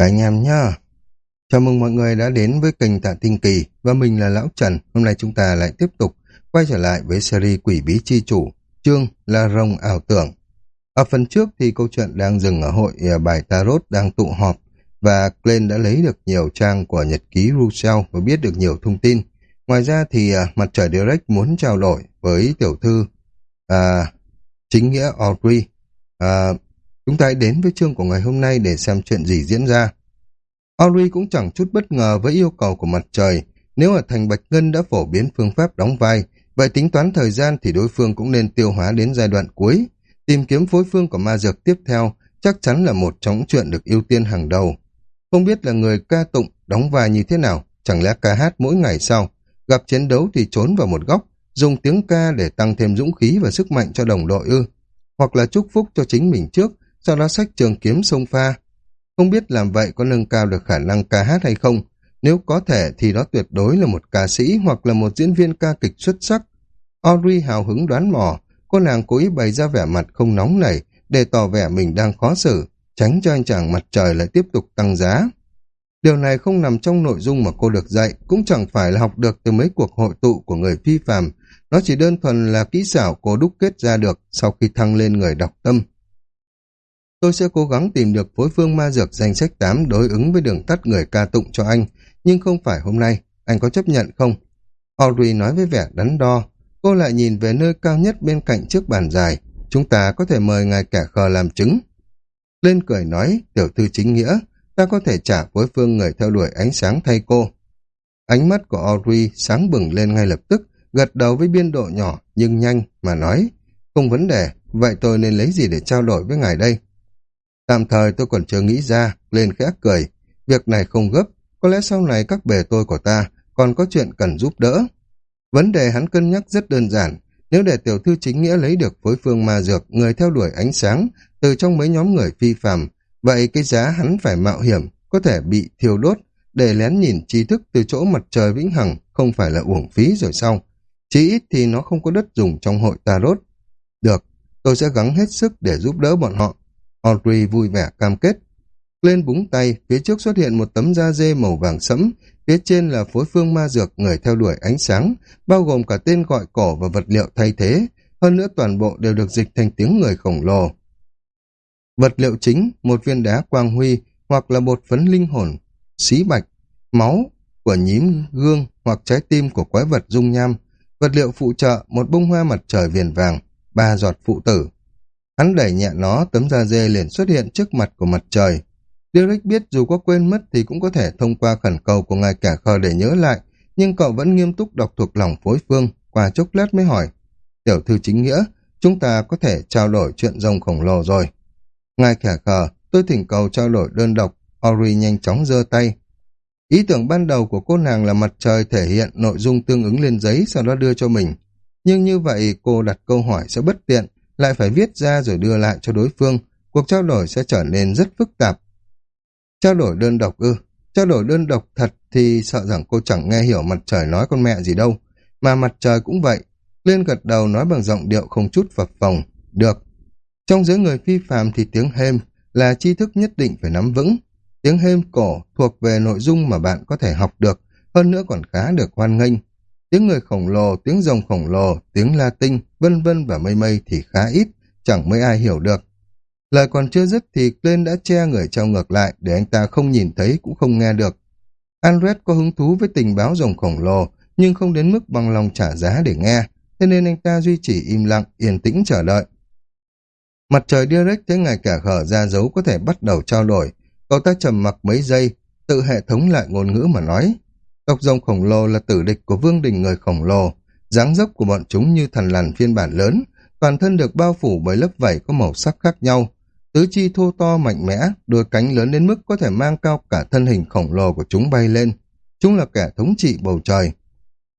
Cả anh em nhá. Chào mừng mọi người đã đến với kênh Tạ Tinh Kỳ và mình là Lão Trần. Hôm nay chúng ta lại tiếp tục quay trở lại với series Quỷ Bí Chi Chủ, chương là Rồng Ảo Tưởng. Ở phần trước thì câu chuyện đang dừng ở hội à, bài Tarot đang tụ họp và Glenn đã lấy được nhiều trang của nhật ký Rousseau và biết được nhiều thông tin. Ngoài ra thì à, mặt trời Direct muốn trao đổi với tiểu thư à, chính nghĩa Audrey. À, Chúng ta hãy đến với chương của ngày hôm nay để xem chuyện gì diễn ra. Auri cũng chẳng chút bất ngờ với yêu cầu của mặt trời. Nếu ở thành Bạch Ngân đã phổ biến phương pháp đóng vai, vậy tính toán thời gian thì đối phương cũng nên tiêu hóa đến giai đoạn cuối. Tìm kiếm phối phương của ma dược tiếp theo chắc chắn là một trong chuyện được ưu tiên hàng đầu. Không biết là người ca tụng đóng vai như thế nào, chẳng lẽ ca hát mỗi ngày sau, gặp chiến đấu thì trốn vào một góc, dùng tiếng ca để tăng thêm dũng khí và sức mạnh cho đồng đội ư, hoặc là chúc phúc cho chính mình trước, sau đó sách trường kiếm sông pha. Không biết làm vậy có nâng cao được khả năng ca hát hay không, nếu có thể thì đó tuyệt đối là một ca sĩ hoặc là một diễn viên ca kịch xuất sắc. Audrey hào hứng đoán mò, cô nàng cố ý bày ra vẻ mặt không nóng nảy để tỏ vẻ mình đang khó xử, tránh cho anh chàng mặt trời lại tiếp tục tăng giá. Điều này không nằm trong nội dung mà cô được dạy, cũng chẳng phải là học được từ mấy cuộc hội tụ của người phi phàm. Nó chỉ đơn thuần là kỹ xảo cô đúc kết ra được sau khi thăng lên người đọc tâm. Tôi sẽ cố gắng tìm được phối phương ma dược danh sách 8 đối ứng với đường tắt người ca tụng cho anh, nhưng không phải hôm nay, anh có chấp nhận không? Audrey nói với vẻ đắn đo, cô lại nhìn về nơi cao nhất bên cạnh trước bàn dài, chúng ta có thể mời ngài kẻ khờ làm chứng. Lên cười nói, tiểu thư chính nghĩa, ta có thể trả phối phương người theo đuổi ánh sáng thay cô. Ánh mắt của Audrey sáng bừng lên ngay lập tức, gật đầu với biên độ nhỏ nhưng nhanh mà nói, không vấn đề, vậy tôi nên lấy gì để trao đổi với ngài đây? Tạm thời tôi còn chưa nghĩ ra, lên khẽ cười. Việc này không gấp, có lẽ sau này các bề tôi của ta còn có chuyện cần giúp đỡ. Vấn đề hắn cân nhắc rất đơn giản. Nếu để tiểu thư chính nghĩa lấy được phối phương ma dược, người theo đuổi ánh sáng, từ trong mấy nhóm người phi phàm, vậy cái giá hắn phải mạo hiểm, có thể bị thiêu đốt, để lén nhìn trí thức từ chỗ mặt trời vĩnh hằng không phải là uổng phí rồi sau. Chí ít thì nó không có đất dùng trong hội tarot. Được, tôi sẽ gắng hết sức để giúp đỡ bọn họ. Audrey vui vẻ cam kết. Lên búng tay, phía trước xuất hiện một tấm da dê màu vàng sẫm, phía trên là phối phương ma dược người theo đuổi ánh sáng, bao gồm cả tên gọi cổ và vật liệu thay thế, hơn nữa toàn bộ đều được dịch thành tiếng người khổng lồ. Vật liệu chính, một viên đá quang huy hoặc là bột phấn linh hồn, xí bạch, máu của nhím gương hoặc trái tim của quái vật dung nham, vật liệu phụ trợ, một bông hoa mặt trời viền vàng, ba giọt phụ tử. Hắn đẩy nhẹ nó, tấm da dê liền xuất hiện trước mặt của mặt trời. Derek biết dù có quên mất thì cũng có thể thông qua khẩn cầu của ngài kẻ khờ để nhớ lại, nhưng cậu vẫn nghiêm túc đọc thuộc lòng phối phương, qua chốc lát mới hỏi. Tiểu thư chính nghĩa, chúng ta có thể trao đổi chuyện rồng khổng lồ rồi. Ngài kẻ khờ, tôi thỉnh cầu trao đổi đơn độc, Ori nhanh chóng giơ tay. Ý tưởng ban đầu của cô nàng là mặt trời thể hiện nội dung tương ứng lên giấy sau đó đưa cho mình. Nhưng như vậy cô đặt câu hỏi sẽ bất tiện, lại phải viết ra rồi đưa lại cho đối phương, cuộc trao đổi sẽ trở nên rất phức tạp. Trao đổi đơn độc ư, trao đổi đơn độc thật thì sợ rằng cô chẳng nghe hiểu mặt trời nói con mẹ gì đâu, mà mặt trời cũng vậy. Liên gật đầu nói bằng giọng điệu không chút phập phồng, được. Trong giới người phi phàm thì tiếng hêm là tri thức nhất định phải nắm vững. Tiếng hêm cổ thuộc về nội dung mà bạn có thể học được, hơn nữa còn khá được hoan nghênh. Tiếng người khổng lồ, tiếng rồng khổng lồ, tiếng Latin, vân vân và mây mây thì khá ít, chẳng mấy ai hiểu được. Lời còn chưa dứt thì Glenn đã che người trao ngược lại để anh ta không nhìn thấy cũng không nghe được. Andret có hứng thú với tình báo rồng khổng lồ, nhưng không đến mức bằng lòng trả giá để nghe, thế nên anh ta duy trì im lặng, yên tĩnh chờ đợi. Mặt trời direct thấy ngày cả khở ra dấu có thể bắt đầu trao đổi, cậu ta trầm mặc mấy giây, tự hệ thống lại ngôn ngữ mà nói. Tộc rồng khổng lồ là tử địch của vương đình người khổng lồ, dáng dấp của bọn chúng như thần lằn phiên bản lớn, toàn thân được bao phủ bởi lớp vảy có màu sắc khác nhau. Tứ chi thô to mạnh mẽ, đôi cánh lớn đến mức có thể mang cao cả thân hình khổng lồ của chúng bay lên. Chúng là kẻ thống trị bầu trời.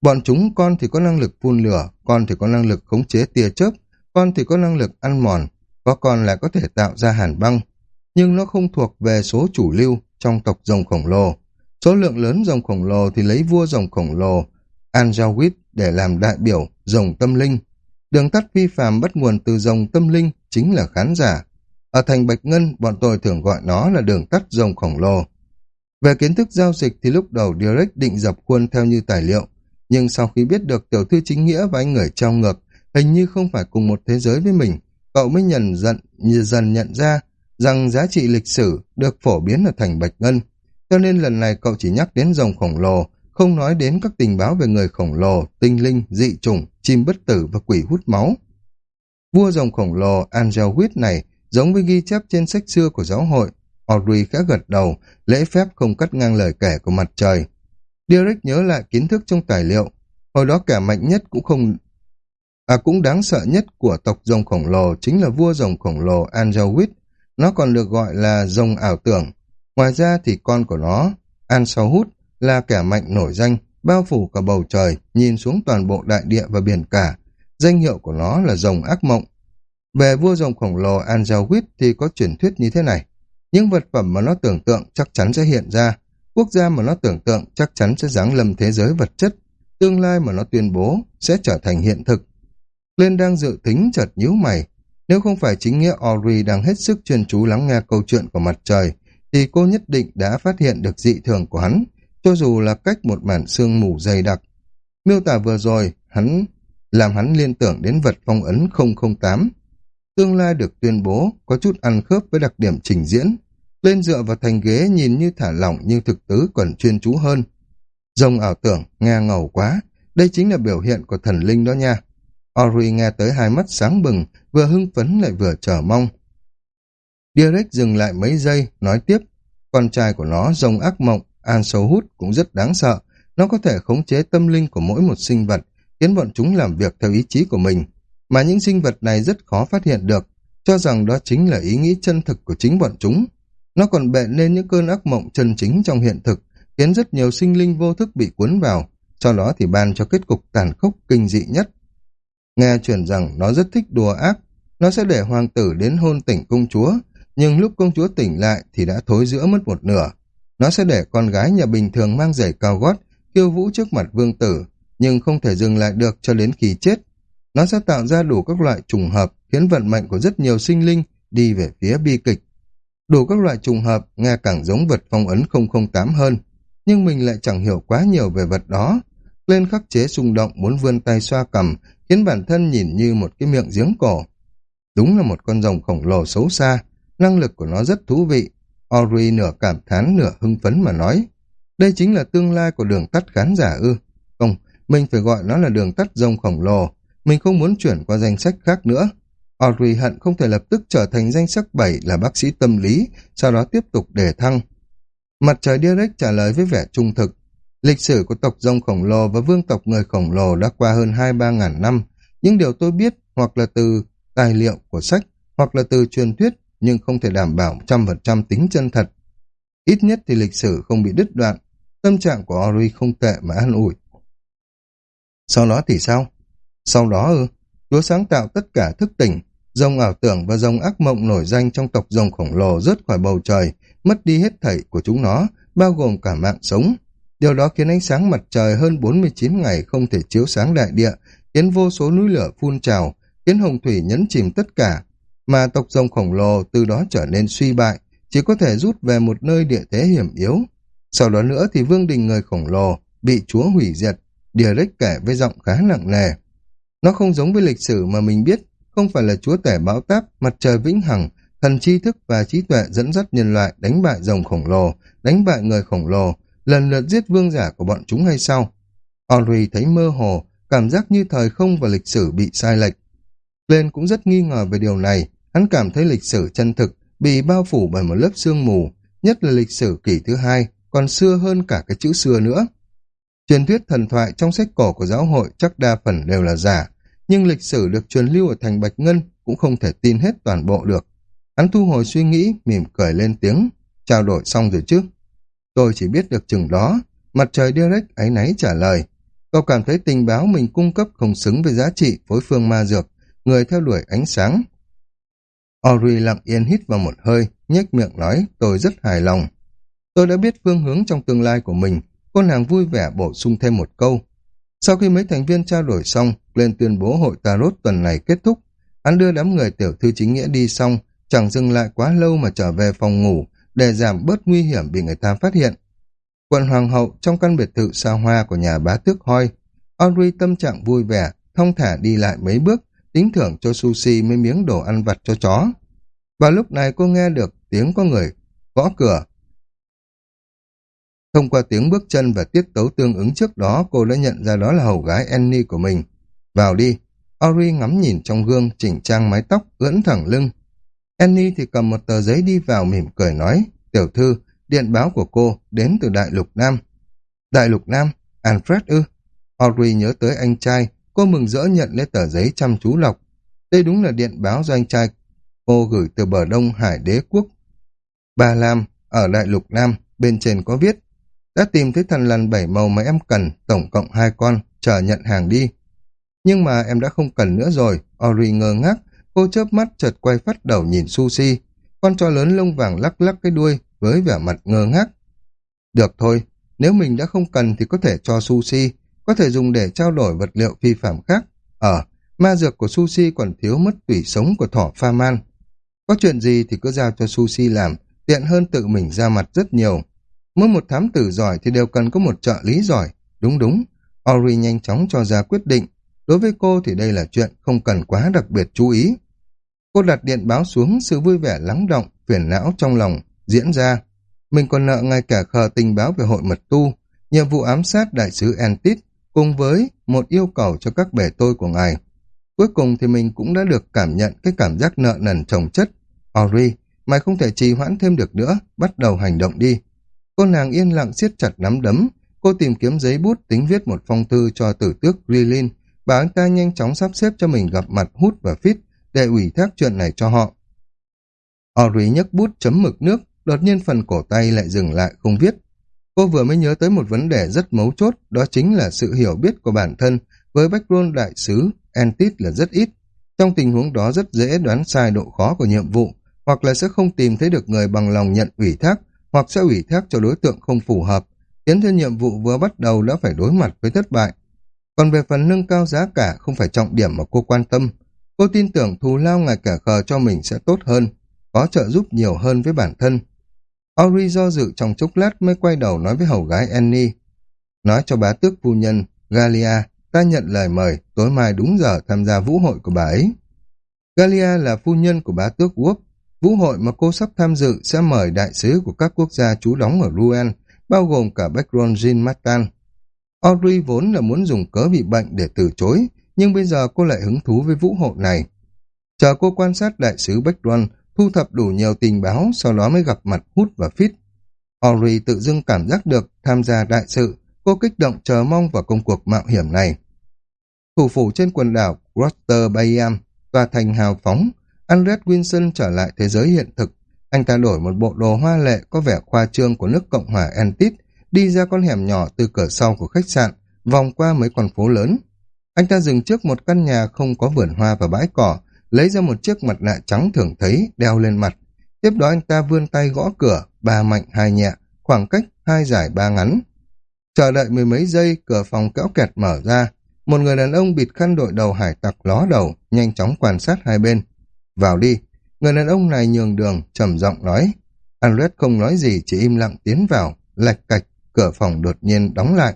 Bọn chúng con thì có năng lực phun lửa, con thì có năng lực khống chế tia chớp, con thì có năng lực ăn mòn, có con lại có thể tạo ra hàn băng. Nhưng nó không thuộc về số chủ lưu trong tộc rồng khổng lồ. Số lượng lớn dòng khổng lồ thì lấy vua dòng khổng lồ Anjawit để làm đại biểu dòng tâm linh. Đường tắt vi phạm bắt nguồn từ dòng tâm linh chính là khán giả. Ở thành Bạch Ngân, bọn tôi thường gọi nó là đường tắt dòng khổng lồ. Về kiến thức giao dịch thì lúc đầu Direct định dập khuôn theo như tài liệu, nhưng sau khi biết được tiểu thư chính nghĩa và anh người trao ngược hình như không phải cùng một thế giới với mình, cậu mới nhận dần như dần nhận ra rằng giá trị lịch sử được phổ biến ở thành Bạch Ngân. Cho nên lần này cậu chỉ nhắc đến rồng khổng lồ, không nói đến các tình báo về người khổng lồ, tinh linh, dị chủng, chim bất tử và quỷ hút máu. Vua rồng khổng lồ Angel Wit này giống với ghi chép trên sách xưa của giáo hội. Audrey khẽ gật đầu, lễ phép không cắt ngang lời kể của mặt trời. Derek nhớ lại kiến thức trong tài liệu. Hồi đó kẻ mạnh nhất cũng không... À cũng đáng sợ nhất của tộc rồng khổng lồ chính là vua rồng khổng lồ Angel Wit. Nó còn được gọi là rồng ảo tưởng. Ngoài ra thì con của nó, An Sao Hút, là kẻ mạnh nổi danh, bao phủ cả bầu trời, nhìn xuống toàn bộ đại địa và biển cả. Danh hiệu của nó là rồng ác mộng. Về vua rồng khổng lồ An Giao Huyết thì có truyền thuyết như thế này. Những vật phẩm mà nó tưởng tượng chắc chắn sẽ hiện ra. Quốc gia mà nó tưởng tượng chắc chắn sẽ giáng lâm thế giới vật chất. Tương lai mà nó tuyên bố sẽ trở thành hiện thực. Lên đang dự tính chợt nhíu mày. Nếu không phải chính nghĩa Ori đang hết sức chuyên chú lắng nghe câu chuyện của mặt trời, thì cô nhất định đã phát hiện được dị thường của hắn, cho dù là cách một màn sương mù dày đặc. Miêu tả vừa rồi, hắn làm hắn liên tưởng đến vật phong ấn 008. Tương lai được tuyên bố có chút ăn khớp với đặc điểm trình diễn. Lên dựa vào thành ghế nhìn như thả lỏng nhưng thực tứ còn chuyên chú hơn. Rồng ảo tưởng, nghe ngầu quá. Đây chính là biểu hiện của thần linh đó nha. Ori nghe tới hai mắt sáng bừng, vừa hưng phấn lại vừa chờ mong. Direct dừng lại mấy giây, nói tiếp. Con trai của nó, rồng ác mộng, An sâu hút cũng rất đáng sợ. Nó có thể khống chế tâm linh của mỗi một sinh vật, khiến bọn chúng làm việc theo ý chí của mình. Mà những sinh vật này rất khó phát hiện được, cho rằng đó chính là ý nghĩ chân thực của chính bọn chúng. Nó còn bệ lên những cơn ác mộng chân chính trong hiện thực, khiến rất nhiều sinh linh vô thức bị cuốn vào, sau đó thì ban cho kết cục tàn khốc kinh dị nhất. Nghe truyền rằng nó rất thích đùa ác, nó sẽ để hoàng tử đến hôn tỉnh công chúa, nhưng lúc công chúa tỉnh lại thì đã thối giữa mất một nửa. Nó sẽ để con gái nhà bình thường mang giày cao gót, khiêu vũ trước mặt vương tử, nhưng không thể dừng lại được cho đến khi chết. Nó sẽ tạo ra đủ các loại trùng hợp, khiến vận mệnh của rất nhiều sinh linh đi về phía bi kịch. Đủ các loại trùng hợp nghe càng giống vật phong ấn 008 hơn, nhưng mình lại chẳng hiểu quá nhiều về vật đó. Lên khắc chế xung động muốn vươn tay xoa cầm, khiến bản thân nhìn như một cái miệng giếng cổ. Đúng là một con rồng khổng lồ xấu xa, năng lực của nó rất thú vị. Ori nửa cảm thán nửa hưng phấn mà nói. Đây chính là tương lai của đường tắt khán giả ư. Không, mình phải gọi nó là đường tắt rồng khổng lồ. Mình không muốn chuyển qua danh sách khác nữa. Audrey hận không thể lập tức trở thành danh sách 7 là bác sĩ tâm lý, sau đó tiếp tục đề thăng. Mặt trời Direct trả lời với vẻ trung thực. Lịch sử của tộc rồng khổng lồ và vương tộc người khổng lồ đã qua hơn 2-3 ngàn năm. Những điều tôi biết hoặc là từ tài liệu của sách hoặc là từ truyền thuyết nhưng không thể đảm bảo trăm phần trăm tính chân thật. Ít nhất thì lịch sử không bị đứt đoạn. Tâm trạng của Ori không tệ mà an ủi. Sau đó thì sao? Sau đó ư, Chúa sáng tạo tất cả thức tỉnh, dòng ảo tưởng và dòng ác mộng nổi danh trong tộc rồng khổng lồ rớt khỏi bầu trời, mất đi hết thảy của chúng nó, bao gồm cả mạng sống. Điều đó khiến ánh sáng mặt trời hơn 49 ngày không thể chiếu sáng đại địa, khiến vô số núi lửa phun trào, khiến hồng thủy nhấn chìm tất cả, mà tộc rồng khổng lồ từ đó trở nên suy bại, chỉ có thể rút về một nơi địa thế hiểm yếu. Sau đó nữa thì vương đình người khổng lồ bị chúa hủy diệt, Direct kể với giọng khá nặng nề. Nó không giống với lịch sử mà mình biết, không phải là chúa tể bão táp, mặt trời vĩnh hằng, thần tri thức và trí tuệ dẫn dắt nhân loại đánh bại rồng khổng lồ, đánh bại người khổng lồ, lần lượt giết vương giả của bọn chúng hay sao? Audrey thấy mơ hồ, cảm giác như thời không và lịch sử bị sai lệch. Lên cũng rất nghi ngờ về điều này, hắn cảm thấy lịch sử chân thực bị bao phủ bởi một lớp sương mù, nhất là lịch sử kỷ thứ hai, còn xưa hơn cả cái chữ xưa nữa. Truyền thuyết thần thoại trong sách cổ của giáo hội chắc đa phần đều là giả, nhưng lịch sử được truyền lưu ở thành Bạch Ngân cũng không thể tin hết toàn bộ được. Hắn thu hồi suy nghĩ, mỉm cười lên tiếng, trao đổi xong rồi chứ. Tôi chỉ biết được chừng đó, mặt trời direct ấy náy trả lời. Cậu cảm thấy tình báo mình cung cấp không xứng với giá trị phối phương ma dược, người theo đuổi ánh sáng. Ori lặng yên hít vào một hơi, nhếch miệng nói, tôi rất hài lòng. Tôi đã biết phương hướng trong tương lai của mình, cô nàng vui vẻ bổ sung thêm một câu. Sau khi mấy thành viên trao đổi xong, lên tuyên bố hội Tarot tuần này kết thúc. Hắn đưa đám người tiểu thư chính nghĩa đi xong, chẳng dừng lại quá lâu mà trở về phòng ngủ để giảm bớt nguy hiểm bị người ta phát hiện. Quần Hoàng hậu trong căn biệt thự xa hoa của nhà bá tước hoi, Audrey tâm trạng vui vẻ, thong thả đi lại mấy bước, tính thưởng cho sushi mấy miếng đồ ăn vặt cho chó. Và lúc này cô nghe được tiếng có người gõ cửa. Thông qua tiếng bước chân và tiết tấu tương ứng trước đó, cô đã nhận ra đó là hầu gái Annie của mình. Vào đi. Ori ngắm nhìn trong gương, chỉnh trang mái tóc, ưỡn thẳng lưng. Annie thì cầm một tờ giấy đi vào mỉm cười nói, tiểu thư, điện báo của cô đến từ Đại Lục Nam. Đại Lục Nam? Alfred ư? Ori nhớ tới anh trai, cô mừng rỡ nhận lấy tờ giấy chăm chú lọc. Đây đúng là điện báo do anh trai cô gửi từ bờ đông Hải đế quốc. bà Lam, ở Đại Lục Nam, bên trên có viết, đã tìm thấy thần lằn bảy màu mà em cần, tổng cộng hai con, chờ nhận hàng đi. Nhưng mà em đã không cần nữa rồi, Ori ngơ ngác, cô chớp mắt chợt quay phát đầu nhìn Sushi, con chó lớn lông vàng lắc lắc cái đuôi với vẻ mặt ngơ ngác. Được thôi, nếu mình đã không cần thì có thể cho Sushi, có thể dùng để trao đổi vật liệu phi phạm khác. Ở, ma dược của Sushi còn thiếu mất tủy sống của thỏ pha man. Có chuyện gì thì cứ giao cho Sushi làm, tiện hơn tự mình ra mặt rất nhiều. Mỗi một thám tử giỏi thì đều cần có một trợ lý giỏi. Đúng đúng, Ori nhanh chóng cho ra quyết định. Đối với cô thì đây là chuyện không cần quá đặc biệt chú ý. Cô đặt điện báo xuống sự vui vẻ lắng động, phiền não trong lòng, diễn ra. Mình còn nợ ngay cả khờ tình báo về hội mật tu, nhiệm vụ ám sát đại sứ Antit, cùng với một yêu cầu cho các bể tôi của ngài. Cuối cùng thì mình cũng đã được cảm nhận cái cảm giác nợ nần chồng chất. Ori, mày không thể trì hoãn thêm được nữa, bắt đầu hành động đi. Cô nàng yên lặng siết chặt nắm đấm, cô tìm kiếm giấy bút tính viết một phong thư cho tử tước Rilin, bảo anh ta nhanh chóng sắp xếp cho mình gặp mặt hút và fit để ủy thác chuyện này cho họ. Ori nhấc bút chấm mực nước, đột nhiên phần cổ tay lại dừng lại không viết. Cô vừa mới nhớ tới một vấn đề rất mấu chốt, đó chính là sự hiểu biết của bản thân với background đại sứ Entit là rất ít. Trong tình huống đó rất dễ đoán sai độ khó của nhiệm vụ, hoặc là sẽ không tìm thấy được người bằng lòng nhận ủy thác, hoặc sẽ ủy thác cho đối tượng không phù hợp, khiến cho nhiệm vụ vừa bắt đầu đã phải đối mặt với thất bại. Còn về phần nâng cao giá cả không phải trọng điểm mà cô quan tâm. Cô tin tưởng thù lao ngày cả khờ cho mình sẽ tốt hơn, có trợ giúp nhiều hơn với bản thân. Ori do dự trong chốc lát mới quay đầu nói với hầu gái Annie. Nói cho bá tước phu nhân, Galia, ta nhận lời mời, tối mai đúng giờ tham gia vũ hội của bà ấy. Galia là phu nhân của bá tước Quốc, Vũ hội mà cô sắp tham dự sẽ mời đại sứ của các quốc gia trú đóng ở Rouen, bao gồm cả Becron Jean Martin. Audrey vốn là muốn dùng cớ bị bệnh để từ chối, nhưng bây giờ cô lại hứng thú với vũ hội này. Chờ cô quan sát đại sứ Becron, thu thập đủ nhiều tình báo, sau đó mới gặp mặt Hút và Fit. Ori tự dưng cảm giác được tham gia đại sự, cô kích động chờ mong vào công cuộc mạo hiểm này. Thủ phủ trên quần đảo Groster Bayam, tòa thành hào phóng, Andres Wilson trở lại thế giới hiện thực. Anh ta đổi một bộ đồ hoa lệ có vẻ khoa trương của nước Cộng hòa Antit, đi ra con hẻm nhỏ từ cửa sau của khách sạn, vòng qua mấy con phố lớn. Anh ta dừng trước một căn nhà không có vườn hoa và bãi cỏ, lấy ra một chiếc mặt nạ trắng thường thấy, đeo lên mặt. Tiếp đó anh ta vươn tay gõ cửa, ba mạnh hai nhẹ, khoảng cách hai dài ba ngắn. Chờ đợi mười mấy giây, cửa phòng kéo kẹt mở ra. Một người đàn ông bịt khăn đội đầu hải tặc ló đầu, nhanh chóng quan sát hai bên. Vào đi. Người đàn ông này nhường đường, trầm giọng nói. Andret không nói gì, chỉ im lặng tiến vào, lạch cạch, cửa phòng đột nhiên đóng lại.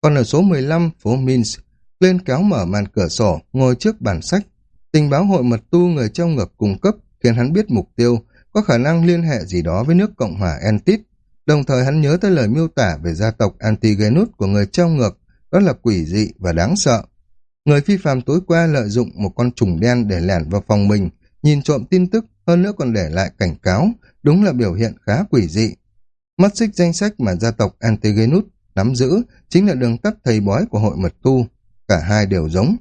Còn ở số 15, phố Minsk, lên kéo mở màn cửa sổ, ngồi trước bản sách. Tình báo hội mật tu người trong ngực cung cấp khiến hắn biết mục tiêu, có khả năng liên hệ gì đó với nước Cộng hòa Entit. Đồng thời hắn nhớ tới lời miêu tả về gia tộc Antigenus của người trong ngược, đó là quỷ dị và đáng sợ. Người phi phàm tối qua lợi dụng một con trùng đen để lẻn vào phòng mình, nhìn trộm tin tức, hơn nữa còn để lại cảnh cáo, đúng là biểu hiện khá quỷ dị. Mắt xích danh sách mà gia tộc Antigenus nắm giữ chính là đường tắt thầy bói của hội mật tu. Cả hai đều giống.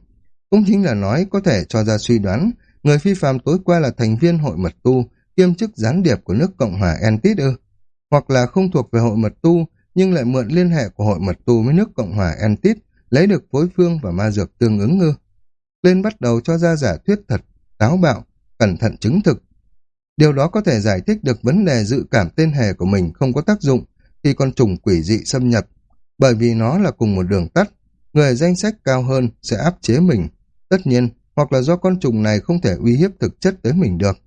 Cũng chính là nói có thể cho ra suy đoán người phi phạm tối qua là thành viên hội mật tu, kiêm chức gián điệp của nước Cộng hòa Entit ư. Hoặc là không thuộc về hội mật tu, nhưng lại mượn liên hệ của hội mật tu với nước Cộng hòa Entit lấy được phối phương và ma dược tương ứng ngư. Lên bắt đầu cho ra giả thuyết thật, táo bạo, cẩn thận chứng thực. Điều đó có thể giải thích được vấn đề dự cảm tên hề của mình không có tác dụng khi con trùng quỷ dị xâm nhập, bởi vì nó là cùng một đường tắt, người danh sách cao hơn sẽ áp chế mình. Tất nhiên, hoặc là do con trùng này không thể uy hiếp thực chất tới mình được.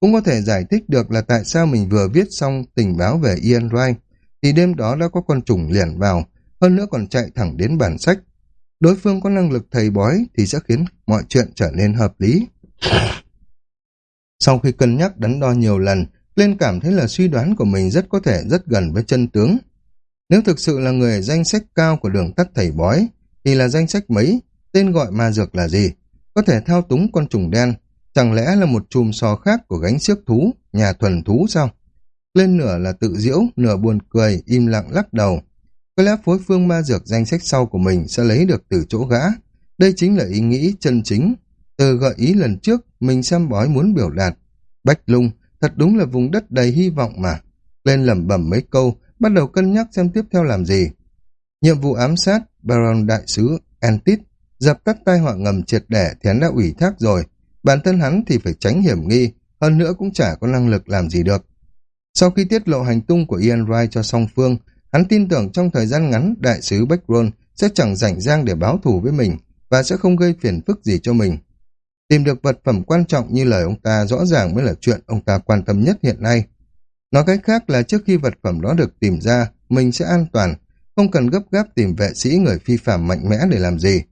Cũng có thể giải thích được là tại sao mình vừa viết xong tình báo về Ian Wright, thì đêm đó đã có con trùng liền vào, hơn nữa còn chạy thẳng đến bản sách. Đối phương có năng lực thầy bói thì sẽ khiến mọi chuyện trở nên hợp lý. Sau khi cân nhắc đắn đo nhiều lần, lên cảm thấy là suy đoán của mình rất có thể rất gần với chân tướng. Nếu thực sự là người danh sách cao của đường tắt thầy bói, thì là danh sách mấy, tên gọi ma dược là gì? Có thể thao túng con trùng đen, chẳng lẽ là một chùm sò khác của gánh xiếc thú, nhà thuần thú sao? Lên nửa là tự diễu, nửa buồn cười, im lặng lắc đầu. Có lẽ phối phương ma dược danh sách sau của mình sẽ lấy được từ chỗ gã. Đây chính là ý nghĩ chân chính. Từ gợi ý lần trước, mình xem bói muốn biểu đạt. Bách lung, thật đúng là vùng đất đầy hy vọng mà. Lên lẩm bẩm mấy câu, bắt đầu cân nhắc xem tiếp theo làm gì. Nhiệm vụ ám sát, Baron Đại sứ Antit, dập tắt tai họa ngầm triệt để thì hắn đã ủy thác rồi. Bản thân hắn thì phải tránh hiểm nghi, hơn nữa cũng chả có năng lực làm gì được. Sau khi tiết lộ hành tung của Ian Wright cho song phương, hắn tin tưởng trong thời gian ngắn đại sứ Beckron sẽ chẳng rảnh rang để báo thù với mình và sẽ không gây phiền phức gì cho mình. Tìm được vật phẩm quan trọng như lời ông ta rõ ràng mới là chuyện ông ta quan tâm nhất hiện nay. Nói cách khác là trước khi vật phẩm đó được tìm ra, mình sẽ an toàn, không cần gấp gáp tìm vệ sĩ người phi phạm mạnh mẽ để làm gì.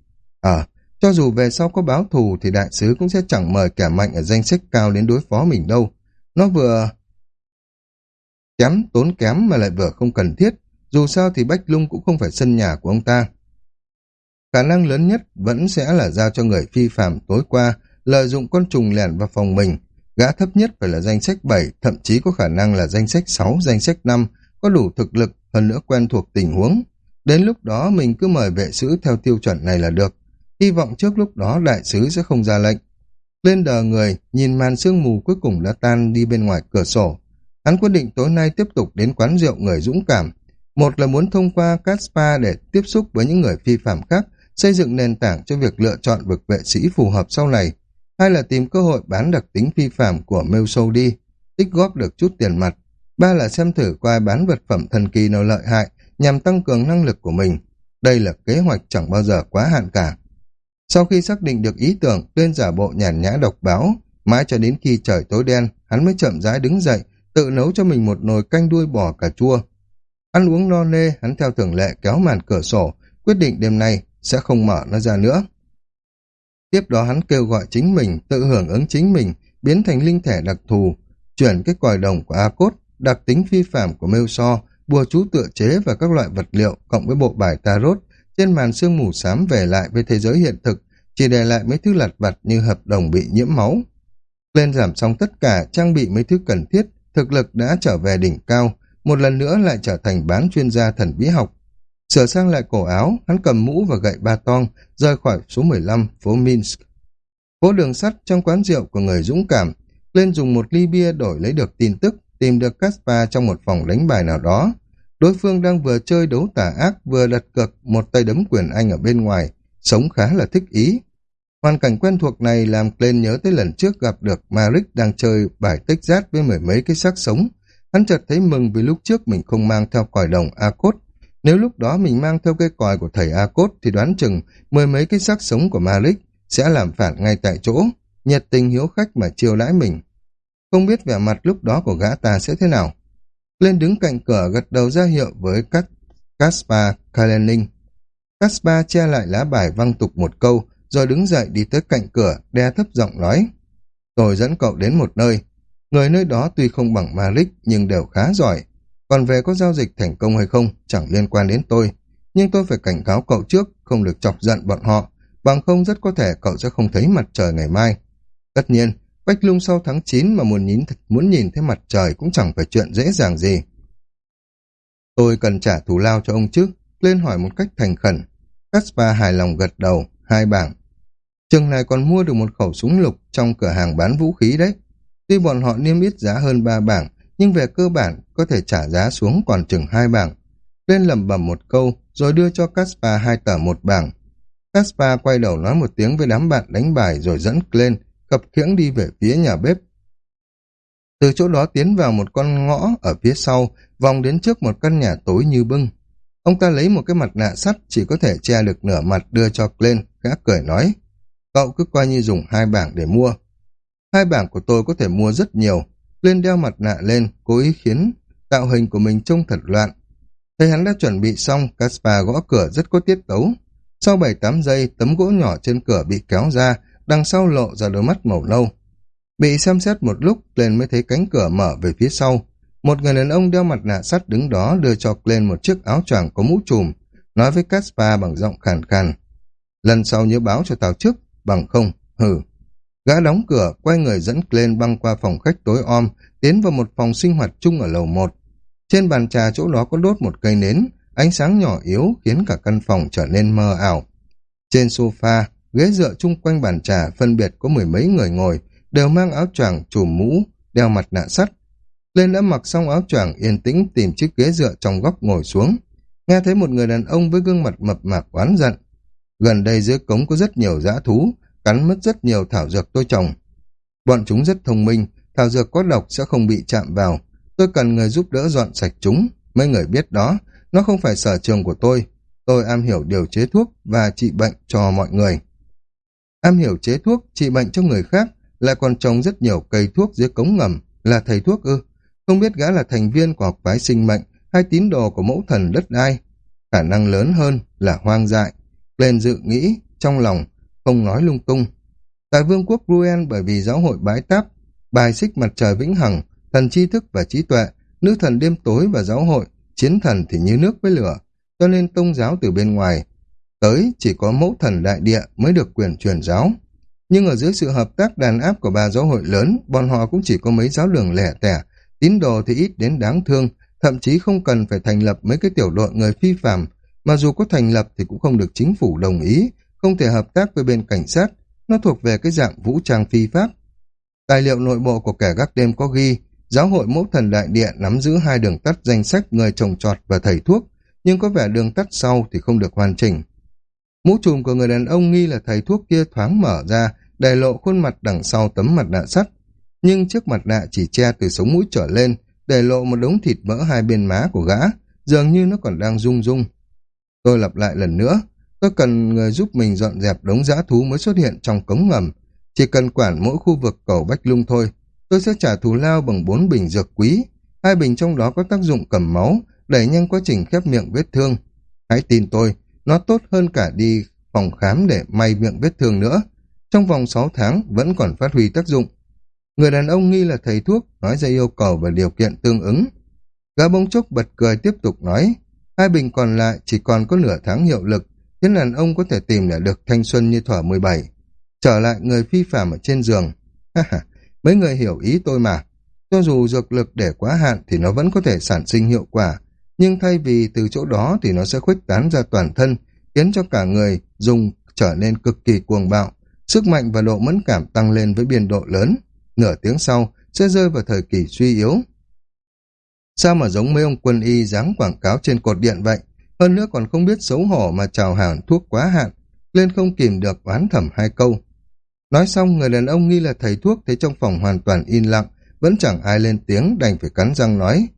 Ờ, cho dù về sau có báo thù thì đại sứ cũng sẽ chẳng mời kẻ mạnh ở danh sách cao đến đối phó mình đâu. Nó vừa kém tốn kém mà lại vừa không cần thiết, dù sao thì Bách Lung cũng không phải sân nhà của ông ta. Khả năng lớn nhất vẫn sẽ là giao cho người phi phạm tối qua lợi dụng con trùng lẻn vào phòng mình. Gã thấp nhất phải là danh sách 7, thậm chí có khả năng là danh sách 6, danh sách 5, có đủ thực lực, hơn nữa quen thuộc tình huống. Đến lúc đó mình cứ mời vệ sứ theo tiêu chuẩn này là được. Hy vọng trước lúc đó đại sứ sẽ không ra lệnh. Lên đờ người, nhìn màn sương mù cuối cùng đã tan đi bên ngoài cửa sổ. Hắn quyết định tối nay tiếp tục đến quán rượu người dũng cảm. Một là muốn thông qua Caspa để tiếp xúc với những người phi phạm khác, xây dựng nền tảng cho việc lựa chọn vực vệ sĩ phù hợp sau này. Hai là tìm cơ hội bán đặc tính phi phạm của Melsou đi, tích góp được chút tiền mặt. Ba là xem thử qua bán vật phẩm thần kỳ nào lợi hại nhằm tăng cường năng lực của mình. Đây là kế hoạch chẳng bao giờ quá hạn cả. Sau khi xác định được ý tưởng, tuyên giả bộ nhàn nhã độc báo, mãi cho đến khi trời tối đen, hắn mới chậm rãi đứng dậy, tự nấu cho mình một nồi canh đuôi bò cà chua. Ăn uống no nê, hắn theo thường lệ kéo màn cửa sổ, quyết định đêm nay sẽ không mở nó ra nữa. Tiếp đó hắn kêu gọi chính mình, tự hưởng ứng chính mình, biến thành linh thể đặc thù, chuyển cái còi đồng của A-Cốt, đặc tính phi phạm của Mêu So, bùa chú tựa chế và các loại vật liệu cộng với bộ bài tarot trên màn sương mù xám về lại với thế giới hiện thực, chỉ để lại mấy thứ lặt vặt như hợp đồng bị nhiễm máu. Lên giảm xong tất cả, trang bị mấy thứ cần thiết, thực lực đã trở về đỉnh cao, một lần nữa lại trở thành bán chuyên gia thần bí học. Sửa sang lại cổ áo, hắn cầm mũ và gậy ba tong, rời khỏi số 15, phố Minsk. Phố đường sắt trong quán rượu của người dũng cảm, lên dùng một ly bia đổi lấy được tin tức, tìm được Caspar trong một phòng đánh bài nào đó. Đối phương đang vừa chơi đấu tả ác, vừa đặt cược một tay đấm quyền anh ở bên ngoài, sống khá là thích ý. Hoàn cảnh quen thuộc này làm Glenn nhớ tới lần trước gặp được Maric đang chơi bài tích giát với mười mấy cái xác sống. Hắn chợt thấy mừng vì lúc trước mình không mang theo còi đồng A-Cốt. Nếu lúc đó mình mang theo cây còi của thầy A-Cốt thì đoán chừng mười mấy cái xác sống của Maric sẽ làm phản ngay tại chỗ, nhiệt tình hiếu khách mà chiêu lãi mình. Không biết vẻ mặt lúc đó của gã ta sẽ thế nào. Lên đứng cạnh cửa gật đầu ra hiệu với các Kaspar Kalenin. Kaspar che lại lá bài văng tục một câu, rồi đứng dậy đi tới cạnh cửa, đe thấp giọng nói. Tôi dẫn cậu đến một nơi. Người nơi đó tuy không bằng Malik nhưng đều khá giỏi. Còn về có giao dịch thành công hay không, chẳng liên quan đến tôi. Nhưng tôi phải cảnh cáo cậu trước, không được chọc giận bọn họ. Bằng không rất có thể cậu sẽ không thấy mặt trời ngày mai. Tất nhiên, Bách Lung sau tháng 9 mà muốn nhìn, muốn nhìn thấy mặt trời cũng chẳng phải chuyện dễ dàng gì. Tôi cần trả thù lao cho ông chứ, lên hỏi một cách thành khẩn. Caspar hài lòng gật đầu, hai bảng. Chừng này còn mua được một khẩu súng lục trong cửa hàng bán vũ khí đấy. Tuy bọn họ niêm yết giá hơn ba bảng, nhưng về cơ bản có thể trả giá xuống còn chừng hai bảng. Lên lẩm bẩm một câu, rồi đưa cho Caspar hai tờ một bảng. Caspar quay đầu nói một tiếng với đám bạn đánh bài rồi dẫn lên, khập khiễng đi về phía nhà bếp. Từ chỗ đó tiến vào một con ngõ ở phía sau, vòng đến trước một căn nhà tối như bưng. Ông ta lấy một cái mặt nạ sắt chỉ có thể che được nửa mặt đưa cho Glenn, gã cười nói. Cậu cứ coi như dùng hai bảng để mua. Hai bảng của tôi có thể mua rất nhiều. Glenn đeo mặt nạ lên, cố ý khiến tạo hình của mình trông thật loạn. Thấy hắn đã chuẩn bị xong, Caspar gõ cửa rất có tiết tấu. Sau 7-8 giây, tấm gỗ nhỏ trên cửa bị kéo ra, đằng sau lộ ra đôi mắt màu nâu. Bị xem xét một lúc, lên mới thấy cánh cửa mở về phía sau. Một người đàn ông đeo mặt nạ sắt đứng đó đưa cho lên một chiếc áo choàng có mũ trùm, nói với Caspar bằng giọng khàn khàn. Lần sau nhớ báo cho tao trước, bằng không, hừ. Gã đóng cửa, quay người dẫn lên băng qua phòng khách tối om, tiến vào một phòng sinh hoạt chung ở lầu một. Trên bàn trà chỗ đó có đốt một cây nến, ánh sáng nhỏ yếu khiến cả căn phòng trở nên mơ ảo. Trên sofa, ghế dựa chung quanh bàn trà phân biệt có mười mấy người ngồi, đều mang áo choàng trùm mũ, đeo mặt nạ sắt. Lên đã mặc xong áo choàng yên tĩnh tìm chiếc ghế dựa trong góc ngồi xuống. Nghe thấy một người đàn ông với gương mặt mập mạp oán giận. Gần đây dưới cống có rất nhiều dã thú, cắn mất rất nhiều thảo dược tôi trồng. Bọn chúng rất thông minh, thảo dược có độc sẽ không bị chạm vào. Tôi cần người giúp đỡ dọn sạch chúng. Mấy người biết đó, nó không phải sở trường của tôi. Tôi am hiểu điều chế thuốc và trị bệnh cho mọi người. Am hiểu chế thuốc, trị bệnh cho người khác, lại còn trồng rất nhiều cây thuốc dưới cống ngầm, là thầy thuốc ư. Không biết gã là thành viên của học phái sinh mệnh hay tín đồ của mẫu thần đất đai. Khả năng lớn hơn là hoang dại. Lên dự nghĩ, trong lòng, không nói lung tung. Tại vương quốc Ruen bởi vì giáo hội bái táp, bài xích mặt trời vĩnh hằng, thần tri thức và trí tuệ, nữ thần đêm tối và giáo hội, chiến thần thì như nước với lửa, cho nên tôn giáo từ bên ngoài. Tới chỉ có mẫu thần đại địa mới được quyền truyền giáo. Nhưng ở dưới sự hợp tác đàn áp của ba giáo hội lớn, bọn họ cũng chỉ có mấy giáo đường lẻ tẻ, tín đồ thì ít đến đáng thương, thậm chí không cần phải thành lập mấy cái tiểu đội người phi phạm, mà dù có thành lập thì cũng không được chính phủ đồng ý, không thể hợp tác với bên cảnh sát, nó thuộc về cái dạng vũ trang phi pháp. Tài liệu nội bộ của kẻ gác đêm có ghi, giáo hội mẫu thần đại địa nắm giữ hai đường tắt danh sách người trồng trọt và thầy thuốc, nhưng có vẻ đường tắt sau thì không được hoàn chỉnh. Mũ trùm của người đàn ông nghi là thầy thuốc kia thoáng mở ra, để lộ khuôn mặt đằng sau tấm mặt nạ sắt. Nhưng chiếc mặt nạ chỉ che từ sống mũi trở lên, để lộ một đống thịt mỡ hai bên má của gã, dường như nó còn đang rung rung. Tôi lặp lại lần nữa, tôi cần người giúp mình dọn dẹp đống giã thú mới xuất hiện trong cống ngầm. Chỉ cần quản mỗi khu vực cầu Bách Lung thôi, tôi sẽ trả thù lao bằng bốn bình dược quý. Hai bình trong đó có tác dụng cầm máu, đẩy nhanh quá trình khép miệng vết thương. Hãy tin tôi, nó tốt hơn cả đi phòng khám để may miệng vết thương nữa. Trong vòng 6 tháng vẫn còn phát huy tác dụng. Người đàn ông nghi là thầy thuốc, nói ra yêu cầu và điều kiện tương ứng. Gã bông chốc bật cười tiếp tục nói, hai bình còn lại chỉ còn có nửa tháng hiệu lực, khiến đàn ông có thể tìm lại được thanh xuân như thỏa 17. Trở lại người phi phạm ở trên giường. Mấy người hiểu ý tôi mà. Cho dù dược lực để quá hạn thì nó vẫn có thể sản sinh hiệu quả, nhưng thay vì từ chỗ đó thì nó sẽ khuếch tán ra toàn thân, khiến cho cả người dùng trở nên cực kỳ cuồng bạo, sức mạnh và độ mẫn cảm tăng lên với biên độ lớn. Nửa tiếng sau, sẽ rơi vào thời kỳ suy yếu. Sao mà giống mấy ông quân y dáng quảng cáo trên cột điện vậy? Hơn nữa còn không biết xấu hổ mà chào hàng thuốc quá hạn, lên không kìm được oán thẩm hai câu. Nói xong, người đàn ông nghi là thầy thuốc thấy trong phòng hoàn toàn in lặng, vẫn chẳng ai lên tiếng đành phải cắn răng nói.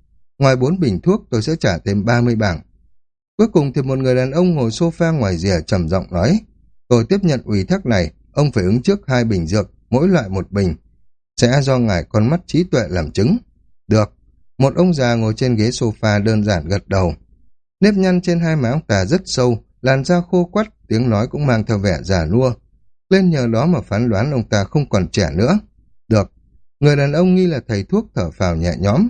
Ngoài bốn bình thuốc tôi sẽ trả thêm 30 bảng. Cuối cùng thì một người đàn ông ngồi sofa ngoài rìa trầm giọng nói. Tôi tiếp nhận ủy thác này, ông phải ứng trước hai bình dược, mỗi loại một bình. Sẽ do ngài con mắt trí tuệ làm chứng. Được. Một ông già ngồi trên ghế sofa đơn giản gật đầu. Nếp nhăn trên hai má ông ta rất sâu, làn da khô quắt, tiếng nói cũng mang theo vẻ già nua. Lên nhờ đó mà phán đoán ông ta không còn trẻ nữa. Được. Người đàn ông nghi là thầy thuốc thở phào nhẹ nhõm.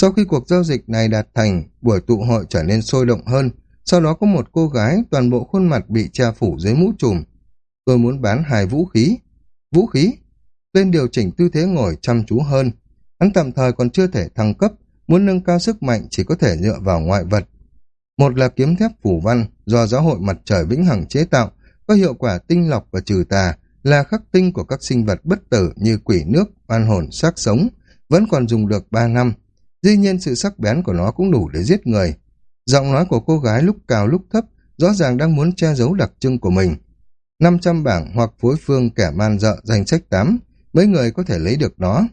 Sau khi cuộc giao dịch này đạt thành, buổi tụ hội trở nên sôi động hơn. Sau đó có một cô gái, toàn bộ khuôn mặt bị che phủ dưới mũ trùm. Tôi muốn bán hai vũ khí. Vũ khí? Lên điều chỉnh tư thế ngồi chăm chú hơn. Hắn tạm thời còn chưa thể thăng cấp, muốn nâng cao sức mạnh chỉ có thể dựa vào ngoại vật. Một là kiếm thép phủ văn do giáo hội mặt trời vĩnh hằng chế tạo, có hiệu quả tinh lọc và trừ tà, là khắc tinh của các sinh vật bất tử như quỷ nước, oan hồn, xác sống, vẫn còn dùng được 3 năm. Dĩ nhiên sự sắc bén của nó cũng đủ để giết người. Giọng nói của cô gái lúc cao lúc thấp, rõ ràng đang muốn che giấu đặc trưng của mình. 500 bảng hoặc phối phương kẻ man dợ danh sách 8, mấy người có thể lấy được nó.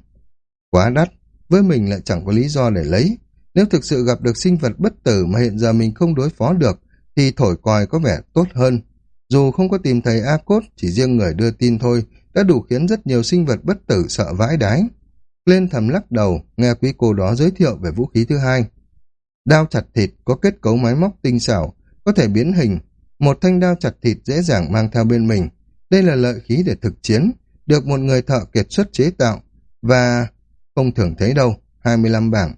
Quá đắt, với mình lại chẳng có lý do để lấy. Nếu thực sự gặp được sinh vật bất tử mà hiện giờ mình không đối phó được, thì thổi còi có vẻ tốt hơn. Dù không có tìm thấy A-Cốt, chỉ riêng người đưa tin thôi, đã đủ khiến rất nhiều sinh vật bất tử sợ vãi đái. Lên thầm lắc đầu, nghe quý cô đó giới thiệu về vũ khí thứ hai. Đao chặt thịt có kết cấu máy móc tinh xảo, có thể biến hình. Một thanh đao chặt thịt dễ dàng mang theo bên mình. Đây là lợi khí để thực chiến, được một người thợ kiệt xuất chế tạo, và không thường thấy đâu, 25 bảng.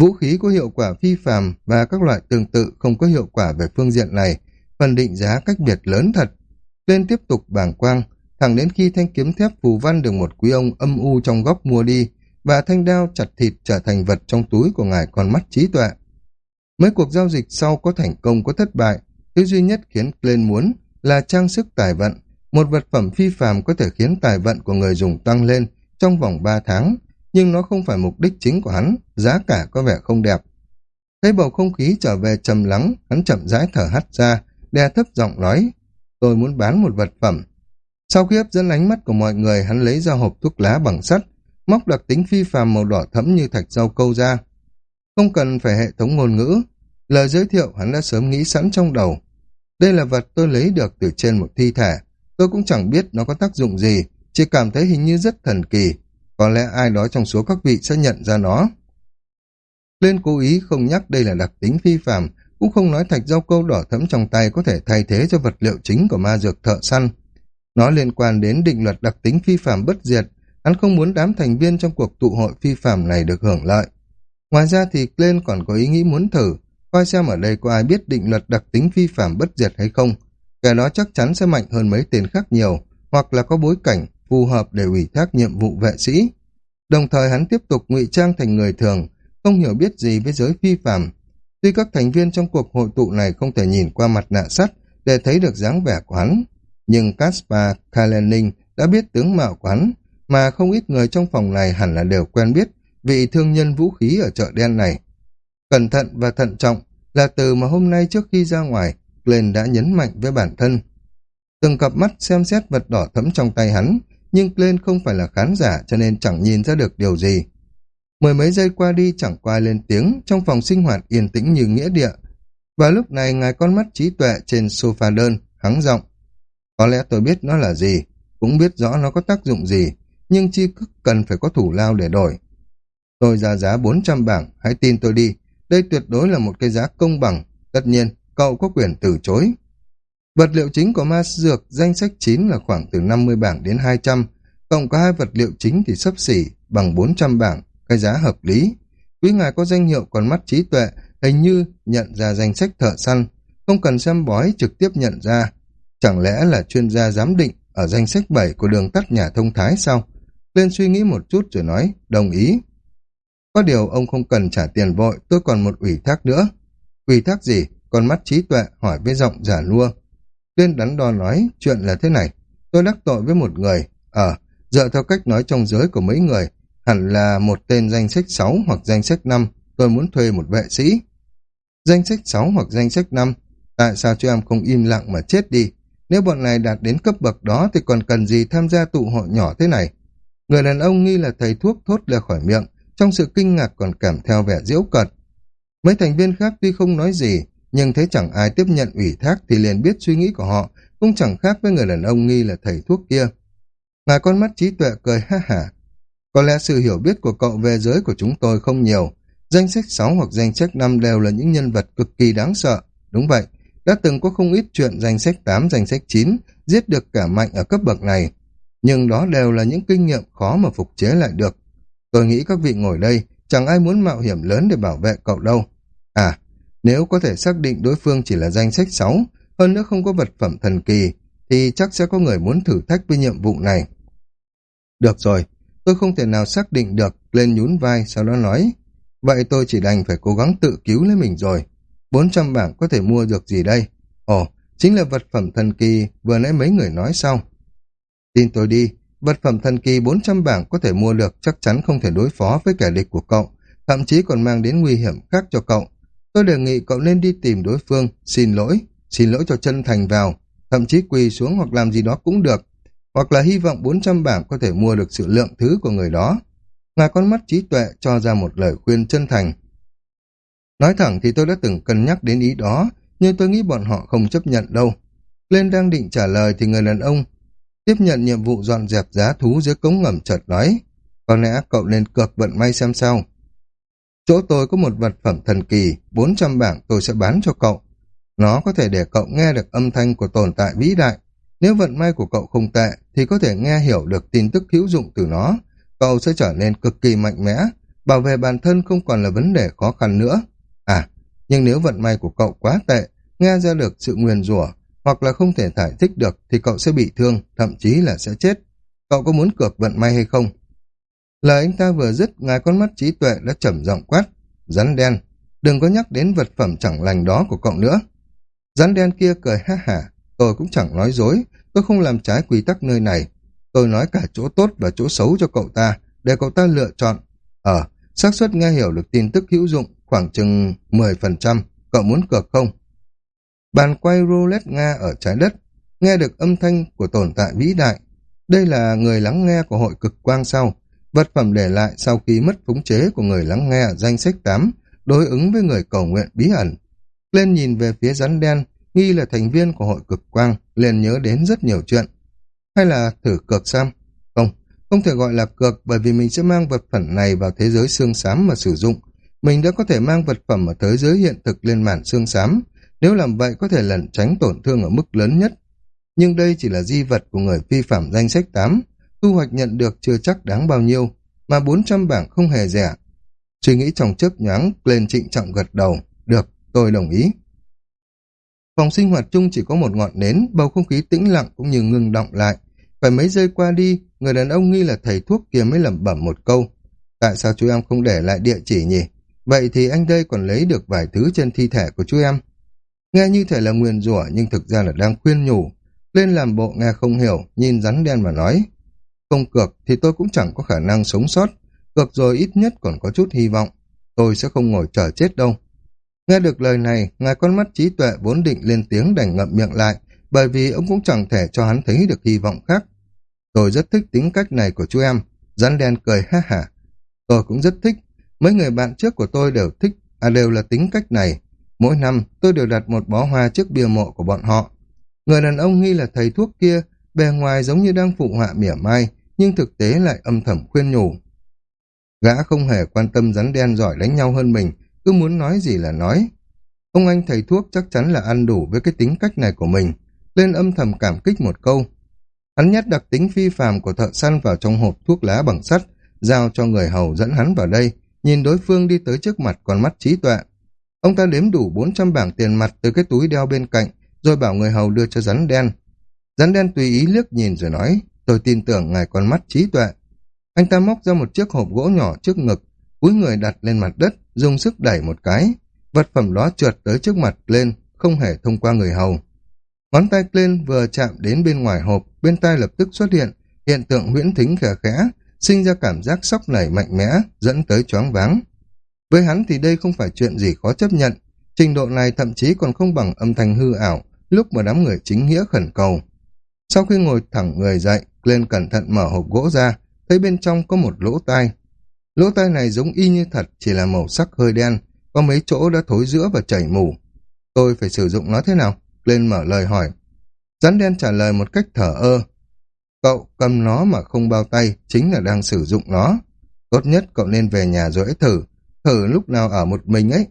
Vũ khí có hiệu quả phi phàm và các loại tương tự không có hiệu quả về phương diện này, phần định giá cách biệt lớn thật. Lên tiếp tục bảng quang, thẳng đến khi thanh kiếm thép phù văn được một quý ông âm u trong góc mua đi, và thanh đao chặt thịt trở thành vật trong túi của ngài con mắt trí tuệ. Mấy cuộc giao dịch sau có thành công có thất bại, thứ duy nhất khiến lên muốn là trang sức tài vận, một vật phẩm phi phàm có thể khiến tài vận của người dùng tăng lên trong vòng 3 tháng, nhưng nó không phải mục đích chính của hắn, giá cả có vẻ không đẹp. Thấy bầu không khí trở về trầm lắng, hắn chậm rãi thở hắt ra, đe thấp giọng nói, tôi muốn bán một vật phẩm. Sau khi hấp dẫn ánh mắt của mọi người, hắn lấy ra hộp thuốc lá bằng sắt, móc đặc tính phi phàm màu đỏ thẫm như thạch rau câu ra. Không cần phải hệ thống ngôn ngữ, lời giới thiệu hắn đã sớm nghĩ sẵn trong đầu. Đây là vật tôi lấy được từ trên một thi thể, tôi cũng chẳng biết nó có tác dụng gì, chỉ cảm thấy hình như rất thần kỳ, có lẽ ai đó trong số các vị sẽ nhận ra nó. Lên cố ý không nhắc đây là đặc tính phi phàm, cũng không nói thạch rau câu đỏ thẫm trong tay có thể thay thế cho vật liệu chính của ma dược thợ săn. Nó liên quan đến định luật đặc tính phi phạm bất diệt, hắn không muốn đám thành viên trong cuộc tụ hội phi phạm này được hưởng lợi. Ngoài ra thì Glenn còn có ý nghĩ muốn thử, coi xem ở đây có ai biết định luật đặc tính phi phạm bất diệt hay không. Kẻ đó chắc chắn sẽ mạnh hơn mấy tên khác nhiều, hoặc là có bối cảnh phù hợp để ủy thác nhiệm vụ vệ sĩ. Đồng thời hắn tiếp tục ngụy trang thành người thường, không hiểu biết gì với giới phi phạm Tuy các thành viên trong cuộc hội tụ này không thể nhìn qua mặt nạ sắt để thấy được dáng vẻ của hắn, nhưng Kaspar Kalenin đã biết tướng mạo của hắn, mà không ít người trong phòng này hẳn là đều quen biết vị thương nhân vũ khí ở chợ đen này. Cẩn thận và thận trọng là từ mà hôm nay trước khi ra ngoài, Glenn đã nhấn mạnh với bản thân. Từng cặp mắt xem xét vật đỏ thẫm trong tay hắn, nhưng Glenn không phải là khán giả cho nên chẳng nhìn ra được điều gì. Mười mấy giây qua đi chẳng qua lên tiếng, trong phòng sinh hoạt yên tĩnh như nghĩa địa. Và lúc này ngài con mắt trí tuệ trên sofa đơn, hắng giọng. Có lẽ tôi biết nó là gì, cũng biết rõ nó có tác dụng gì, nhưng chi cức cần phải có thủ lao để đổi. Tôi ra giá 400 bảng, hãy tin tôi đi, đây tuyệt đối là một cái giá công bằng, tất nhiên, cậu có quyền từ chối. Vật liệu chính của ma dược danh sách 9 là khoảng từ 50 bảng đến 200, cộng có hai vật liệu chính thì sấp xỉ bằng 400 bảng, cái giá hợp lý. Quý ngài có danh hiệu còn mắt trí tuệ, hình như nhận ra danh sách thợ săn, không cần xem bói trực tiếp nhận ra. Chẳng lẽ là chuyên gia giám định ở danh sách 7 của đường tắt nhà thông thái sao? Lên suy nghĩ một chút rồi nói, đồng ý. Có điều ông không cần trả tiền vội, tôi còn một ủy thác nữa. Ủy thác gì? Con mắt trí tuệ hỏi với giọng giả nua. tuyên đắn đo nói, chuyện là thế này. Tôi đắc tội với một người. Ờ, dựa theo cách nói trong giới của mấy người, hẳn là một tên danh sách 6 hoặc danh sách 5, tôi muốn thuê một vệ sĩ. Danh sách 6 hoặc danh sách 5, tại sao cho em không im lặng mà chết đi? Nếu bọn này đạt đến cấp bậc đó thì còn cần gì tham gia tụ hội nhỏ thế này? Người đàn ông nghi là thầy thuốc thốt ra khỏi miệng, trong sự kinh ngạc còn kèm theo vẻ diễu cợt. Mấy thành viên khác tuy không nói gì, nhưng thấy chẳng ai tiếp nhận ủy thác thì liền biết suy nghĩ của họ, cũng chẳng khác với người đàn ông nghi là thầy thuốc kia. Ngài con mắt trí tuệ cười ha hả. Có lẽ sự hiểu biết của cậu về giới của chúng tôi không nhiều. Danh sách 6 hoặc danh sách 5 đều là những nhân vật cực kỳ đáng sợ. Đúng vậy, đã từng có không ít chuyện danh sách 8, danh sách 9, giết được cả mạnh ở cấp bậc này. Nhưng đó đều là những kinh nghiệm khó mà phục chế lại được. Tôi nghĩ các vị ngồi đây, chẳng ai muốn mạo hiểm lớn để bảo vệ cậu đâu. À, nếu có thể xác định đối phương chỉ là danh sách 6, hơn nữa không có vật phẩm thần kỳ, thì chắc sẽ có người muốn thử thách với nhiệm vụ này. Được rồi, tôi không thể nào xác định được, lên nhún vai, sau đó nói. Vậy tôi chỉ đành phải cố gắng tự cứu lấy mình rồi. 400 bảng có thể mua được gì đây? Ồ, chính là vật phẩm thần kỳ vừa nãy mấy người nói sau. Tin tôi đi, vật phẩm thần kỳ 400 bảng có thể mua được chắc chắn không thể đối phó với kẻ địch của cậu, thậm chí còn mang đến nguy hiểm khác cho cậu. Tôi đề nghị cậu nên đi tìm đối phương, xin lỗi, xin lỗi cho chân thành vào, thậm chí quỳ xuống hoặc làm gì đó cũng được, hoặc là hy vọng 400 bảng có thể mua được sự lượng thứ của người đó. Ngài con mắt trí tuệ cho ra một lời khuyên chân thành. Nói thẳng thì tôi đã từng cân nhắc đến ý đó, nhưng tôi nghĩ bọn họ không chấp nhận đâu. Lên đang định trả lời thì người đàn ông tiếp nhận nhiệm vụ dọn dẹp giá thú dưới cống ngầm chợt nói. Có lẽ cậu nên cược vận may xem sao. Chỗ tôi có một vật phẩm thần kỳ, 400 bảng tôi sẽ bán cho cậu. Nó có thể để cậu nghe được âm thanh của tồn tại vĩ đại. Nếu vận may của cậu không tệ, thì có thể nghe hiểu được tin tức hữu dụng từ nó. Cậu sẽ trở nên cực kỳ mạnh mẽ, bảo vệ bản thân không còn là vấn đề khó khăn nữa. Nhưng nếu vận may của cậu quá tệ, nghe ra được sự nguyền rủa hoặc là không thể giải thích được thì cậu sẽ bị thương, thậm chí là sẽ chết. Cậu có muốn cược vận may hay không? Lời anh ta vừa dứt, ngài con mắt trí tuệ đã trầm giọng quát. Rắn đen, đừng có nhắc đến vật phẩm chẳng lành đó của cậu nữa. Rắn đen kia cười ha hả, tôi cũng chẳng nói dối, tôi không làm trái quy tắc nơi này. Tôi nói cả chỗ tốt và chỗ xấu cho cậu ta, để cậu ta lựa chọn. Ờ, xác suất nghe hiểu được tin tức hữu dụng khoảng chừng 10%, cậu muốn cược không? Bàn quay roulette Nga ở trái đất, nghe được âm thanh của tồn tại vĩ đại. Đây là người lắng nghe của hội cực quang sau, vật phẩm để lại sau khi mất khống chế của người lắng nghe danh sách 8, đối ứng với người cầu nguyện bí ẩn. Lên nhìn về phía rắn đen, nghi là thành viên của hội cực quang, liền nhớ đến rất nhiều chuyện. Hay là thử cược xem? Không, không thể gọi là cược bởi vì mình sẽ mang vật phẩm này vào thế giới xương xám mà sử dụng. Mình đã có thể mang vật phẩm ở thế giới hiện thực lên màn xương xám. Nếu làm vậy có thể lẩn tránh tổn thương ở mức lớn nhất. Nhưng đây chỉ là di vật của người vi phạm danh sách 8. Thu hoạch nhận được chưa chắc đáng bao nhiêu, mà 400 bảng không hề rẻ. Suy nghĩ trong chớp nhoáng, lên trịnh trọng gật đầu. Được, tôi đồng ý. Phòng sinh hoạt chung chỉ có một ngọn nến, bầu không khí tĩnh lặng cũng như ngừng động lại. Phải mấy giây qua đi, người đàn ông nghi là thầy thuốc kia mới lẩm bẩm một câu. Tại sao chú em không để lại địa chỉ nhỉ? Vậy thì anh đây còn lấy được vài thứ trên thi thể của chú em. Nghe như thể là nguyền rủa nhưng thực ra là đang khuyên nhủ. Lên làm bộ nghe không hiểu, nhìn rắn đen mà nói. Không cược thì tôi cũng chẳng có khả năng sống sót. Cược rồi ít nhất còn có chút hy vọng. Tôi sẽ không ngồi chờ chết đâu. Nghe được lời này, ngài con mắt trí tuệ vốn định lên tiếng đành ngậm miệng lại, bởi vì ông cũng chẳng thể cho hắn thấy được hy vọng khác. Tôi rất thích tính cách này của chú em. Rắn đen cười ha hả. Tôi cũng rất thích. Mấy người bạn trước của tôi đều thích, à đều là tính cách này. Mỗi năm tôi đều đặt một bó hoa trước bia mộ của bọn họ. Người đàn ông nghi là thầy thuốc kia, bề ngoài giống như đang phụ họa mỉa mai, nhưng thực tế lại âm thầm khuyên nhủ. Gã không hề quan tâm rắn đen giỏi đánh nhau hơn mình, cứ muốn nói gì là nói. Ông anh thầy thuốc chắc chắn là ăn đủ với cái tính cách này của mình, lên âm thầm cảm kích một câu. Hắn nhét đặc tính phi phàm của thợ săn vào trong hộp thuốc lá bằng sắt, giao cho người hầu dẫn hắn vào đây, nhìn đối phương đi tới trước mặt con mắt trí tuệ. Ông ta đếm đủ 400 bảng tiền mặt từ cái túi đeo bên cạnh, rồi bảo người hầu đưa cho rắn đen. Rắn đen tùy ý liếc nhìn rồi nói, tôi tin tưởng ngài con mắt trí tuệ. Anh ta móc ra một chiếc hộp gỗ nhỏ trước ngực, cúi người đặt lên mặt đất, dùng sức đẩy một cái. Vật phẩm đó trượt tới trước mặt lên, không hề thông qua người hầu. Ngón tay lên vừa chạm đến bên ngoài hộp, bên tai lập tức xuất hiện, hiện tượng huyễn thính khẽ khẽ, sinh ra cảm giác sóc nảy mạnh mẽ, dẫn tới choáng váng. Với hắn thì đây không phải chuyện gì khó chấp nhận, trình độ này thậm chí còn không bằng âm thanh hư ảo lúc mà đám người chính nghĩa khẩn cầu. Sau khi ngồi thẳng người dậy, lên cẩn thận mở hộp gỗ ra, thấy bên trong có một lỗ tai. Lỗ tai này giống y như thật, chỉ là màu sắc hơi đen, có mấy chỗ đã thối giữa và chảy mù. Tôi phải sử dụng nó thế nào? Lên mở lời hỏi. Rắn đen trả lời một cách thở ơ. Cậu cầm nó mà không bao tay, chính là đang sử dụng nó. Tốt nhất cậu nên về nhà rồi ấy thử, thử lúc nào ở một mình ấy.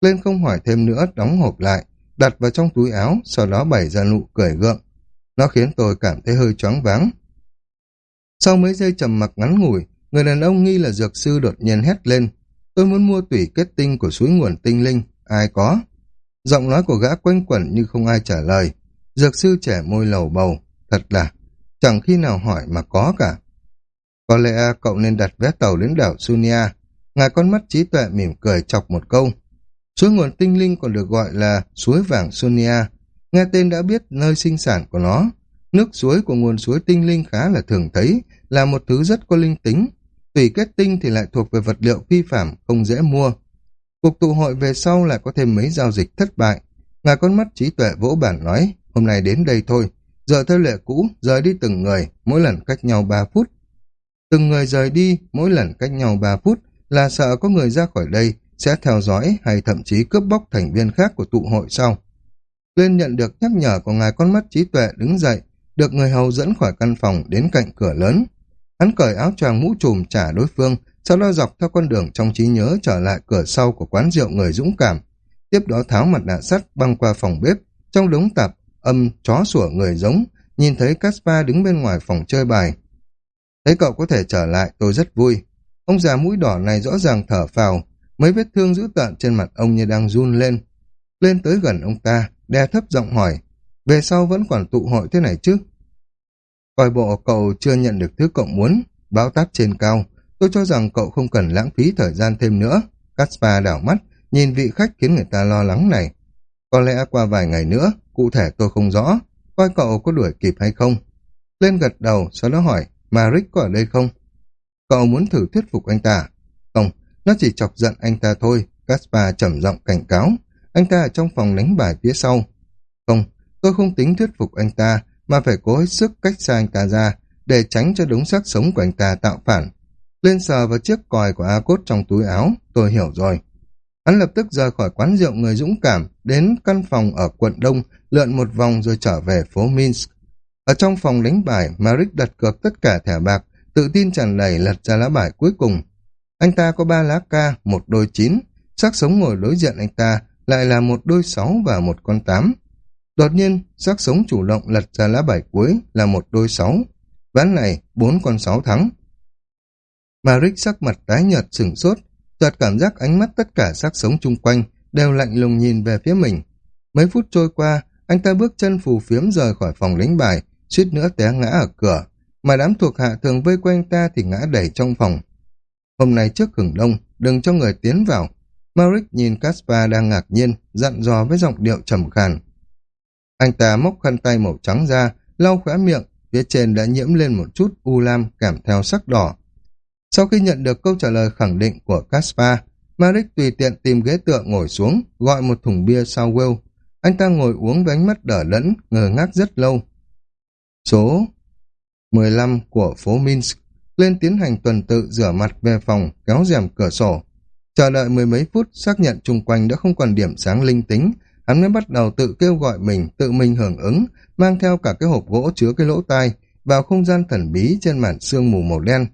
Lên không hỏi thêm nữa, đóng hộp lại, đặt vào trong túi áo, sau đó bày ra nụ cười gượng. Nó khiến tôi cảm thấy hơi choáng váng. Sau mấy giây trầm mặc ngắn ngủi, người đàn ông nghi là dược sư đột nhiên hét lên. Tôi muốn mua tủy kết tinh của suối nguồn tinh linh, ai có? Giọng nói của gã quanh quẩn như không ai trả lời. Dược sư trẻ môi lầu bầu, thật là, chẳng khi nào hỏi mà có cả. Có lẽ cậu nên đặt vé tàu đến đảo Sunia. Ngài con mắt trí tuệ mỉm cười chọc một câu. Suối nguồn tinh linh còn được gọi là suối vàng Sunia. Nghe tên đã biết nơi sinh sản của nó. Nước suối của nguồn suối tinh linh khá là thường thấy, là một thứ rất có linh tính. Tùy kết tinh thì lại thuộc về vật liệu phi phạm, không dễ mua. Cuộc tụ hội về sau lại có thêm mấy giao dịch thất bại. Ngài con mắt trí tuệ vỗ bản nói, hôm nay đến đây thôi. Giờ theo lệ cũ, rời đi từng người, mỗi lần cách nhau 3 phút. Từng người rời đi, mỗi lần cách nhau 3 phút, là sợ có người ra khỏi đây, sẽ theo dõi hay thậm chí cướp bóc thành viên khác của tụ hội sau. Lên nhận được nhắc nhở của ngài con mắt trí tuệ đứng dậy, được người hầu dẫn khỏi căn phòng đến cạnh cửa lớn. Hắn cởi áo choàng mũ trùm trả đối phương, sau đó dọc theo con đường trong trí nhớ trở lại cửa sau của quán rượu người dũng cảm. Tiếp đó tháo mặt nạ sắt băng qua phòng bếp, trong đống tạp, âm chó sủa người giống, nhìn thấy Caspar đứng bên ngoài phòng chơi bài. Thấy cậu có thể trở lại, tôi rất vui. Ông già mũi đỏ này rõ ràng thở phào, mấy vết thương dữ tợn trên mặt ông như đang run lên. Lên tới gần ông ta, đe thấp giọng hỏi, về sau vẫn còn tụ hội thế này chứ? Coi bộ cậu chưa nhận được thứ cậu muốn, báo táp trên cao, tôi cho rằng cậu không cần lãng phí thời gian thêm nữa. Caspar đảo mắt, nhìn vị khách khiến người ta lo lắng này. Có lẽ qua vài ngày nữa, cụ thể tôi không rõ, coi cậu có đuổi kịp hay không. Lên gật đầu, sau đó hỏi, mà Rick có ở đây không? Cậu muốn thử thuyết phục anh ta? Không, nó chỉ chọc giận anh ta thôi, Caspar trầm giọng cảnh cáo. Anh ta ở trong phòng đánh bài phía sau. Không, tôi không tính thuyết phục anh ta, mà phải cố hết sức cách xa anh ta ra, để tránh cho đống xác sống của anh ta tạo phản. Lên sờ vào chiếc còi của A Cốt trong túi áo, tôi hiểu rồi. Hắn lập tức rời khỏi quán rượu người dũng cảm, đến căn phòng ở quận Đông, lượn một vòng rồi trở về phố Minsk. Ở trong phòng đánh bài, Marik đặt cược tất cả thẻ bạc, tự tin tràn đầy lật ra lá bài cuối cùng. Anh ta có ba lá ca, một đôi chín, xác sống ngồi đối diện anh ta lại là một đôi sáu và một con tám. Đột nhiên, xác sống chủ động lật ra lá bài cuối là một đôi sáu. Ván này, bốn con sáu thắng. Marik sắc mặt tái nhợt sửng sốt, chợt cảm giác ánh mắt tất cả xác sống chung quanh đều lạnh lùng nhìn về phía mình. Mấy phút trôi qua, anh ta bước chân phù phiếm rời khỏi phòng đánh bài, suýt nữa té ngã ở cửa, mà đám thuộc hạ thường vây quanh ta thì ngã đẩy trong phòng. Hôm nay trước hừng đông, đừng cho người tiến vào. Marik nhìn Caspar đang ngạc nhiên, dặn dò với giọng điệu trầm khàn. Anh ta móc khăn tay màu trắng ra, lau khóe miệng, phía trên đã nhiễm lên một chút u lam kèm theo sắc đỏ. Sau khi nhận được câu trả lời khẳng định của Caspar, Marik tùy tiện tìm ghế tựa ngồi xuống, gọi một thùng bia sau Will. Anh ta ngồi uống với ánh mắt đỡ lẫn, ngờ ngác rất lâu. Số 15 của phố Minsk lên tiến hành tuần tự rửa mặt về phòng, kéo rèm cửa sổ. Chờ đợi mười mấy phút, xác nhận chung quanh đã không còn điểm sáng linh tính, hắn mới bắt đầu tự kêu gọi mình, tự mình hưởng ứng, mang theo cả cái hộp gỗ chứa cái lỗ tai, vào không gian thần bí trên màn sương mù màu đen.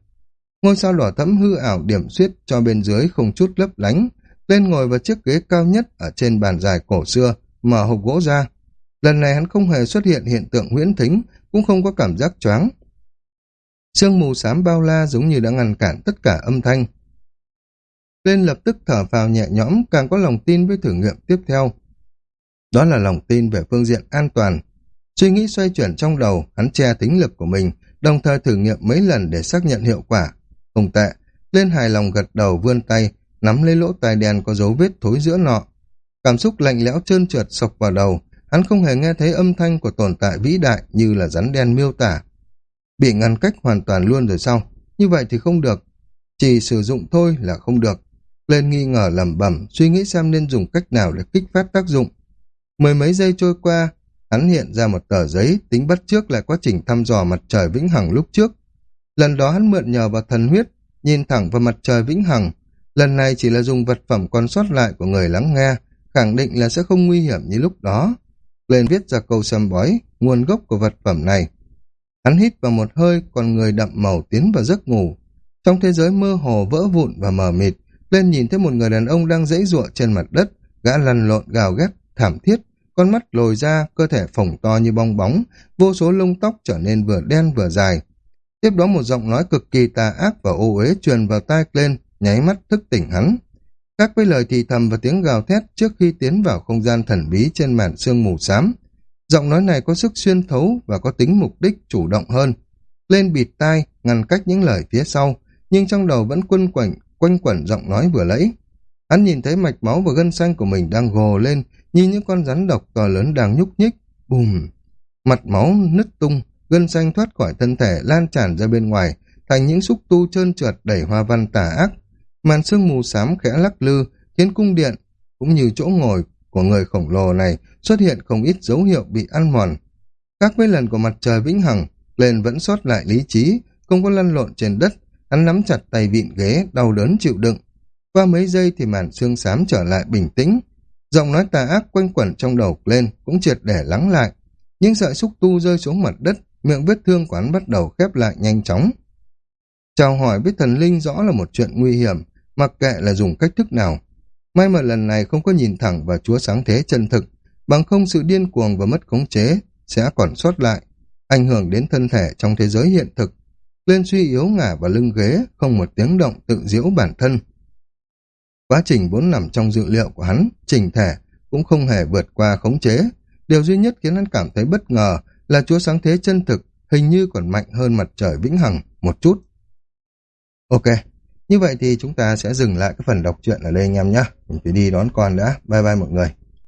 Ngôi sao đỏ thẫm hư ảo điểm xuyết cho bên dưới không chút lấp lánh, lên ngồi vào chiếc ghế cao nhất ở trên bàn dài cổ xưa, mở hộp gỗ ra. Lần này hắn không hề xuất hiện hiện tượng huyễn thính, cũng không có cảm giác choáng. Sương mù xám bao la giống như đã ngăn cản tất cả âm thanh. Lên lập tức thở vào nhẹ nhõm, càng có lòng tin với thử nghiệm tiếp theo. Đó là lòng tin về phương diện an toàn. Suy nghĩ xoay chuyển trong đầu, hắn che tính lực của mình, đồng thời thử nghiệm mấy lần để xác nhận hiệu quả. Không tệ, lên hài lòng gật đầu vươn tay, nắm lấy lỗ tai đen có dấu vết thối giữa nọ. Cảm xúc lạnh lẽo trơn trượt sộc vào đầu, hắn không hề nghe thấy âm thanh của tồn tại vĩ đại như là rắn đen miêu tả. Bị ngăn cách hoàn toàn luôn rồi sao? Như vậy thì không được. Chỉ sử dụng thôi là không được. Lên nghi ngờ lẩm bẩm, suy nghĩ xem nên dùng cách nào để kích phát tác dụng. Mười mấy giây trôi qua, hắn hiện ra một tờ giấy tính bắt trước lại quá trình thăm dò mặt trời vĩnh hằng lúc trước. Lần đó hắn mượn nhờ vào thần huyết, nhìn thẳng vào mặt trời vĩnh hằng. Lần này chỉ là dùng vật phẩm còn sót lại của người lắng nghe, khẳng định là sẽ không nguy hiểm như lúc đó. Lên viết ra câu xăm bói, nguồn gốc của vật phẩm này. Hắn hít vào một hơi, còn người đậm màu tiến vào giấc ngủ. Trong thế giới mơ hồ vỡ vụn và mờ mịt, lên nhìn thấy một người đàn ông đang dãy ruộng trên mặt đất, gã lăn lộn gào ghét, thảm thiết, con mắt lồi ra, cơ thể phồng to như bong bóng, vô số lông tóc trở nên vừa đen vừa dài. Tiếp đó một giọng nói cực kỳ tà ác và ô uế truyền vào tai lên, nháy mắt thức tỉnh hắn. Các với lời thì thầm và tiếng gào thét trước khi tiến vào không gian thần bí trên màn sương mù xám. Giọng nói này có sức xuyên thấu và có tính mục đích chủ động hơn. Lên bịt tai, ngăn cách những lời phía sau, nhưng trong đầu vẫn quân quẩn, quanh quẩn giọng nói vừa lấy. Hắn nhìn thấy mạch máu và gân xanh của mình đang gồ lên, như những con rắn độc to lớn đang nhúc nhích. Bùm! Mặt máu nứt tung, gân xanh thoát khỏi thân thể lan tràn ra bên ngoài, thành những xúc tu trơn trượt đầy hoa văn tà ác. Màn sương mù xám khẽ lắc lư, khiến cung điện, cũng như chỗ ngồi của người khổng lồ này xuất hiện không ít dấu hiệu bị ăn mòn. các với lần của mặt trời vĩnh hằng, lên vẫn sót lại lý trí, không có lăn lộn trên đất, hắn nắm chặt tay vịn ghế, đau đớn chịu đựng. Qua mấy giây thì màn xương xám trở lại bình tĩnh. Giọng nói tà ác quanh quẩn trong đầu lên cũng triệt để lắng lại. Những sợi xúc tu rơi xuống mặt đất, miệng vết thương của hắn bắt đầu khép lại nhanh chóng. Chào hỏi với thần linh rõ là một chuyện nguy hiểm, mặc kệ là dùng cách thức nào. May mà lần này không có nhìn thẳng vào chúa sáng thế chân thực, bằng không sự điên cuồng và mất khống chế sẽ còn sót lại, ảnh hưởng đến thân thể trong thế giới hiện thực. Lên suy yếu ngả vào lưng ghế, không một tiếng động tự diễu bản thân. Quá trình vốn nằm trong dự liệu của hắn, trình thể, cũng không hề vượt qua khống chế. Điều duy nhất khiến hắn cảm thấy bất ngờ là chúa sáng thế chân thực hình như còn mạnh hơn mặt trời vĩnh hằng một chút. Ok, như vậy thì chúng ta sẽ dừng lại cái phần đọc truyện ở đây anh em nhé. Mình phải đi đón con đã. Bye bye mọi người.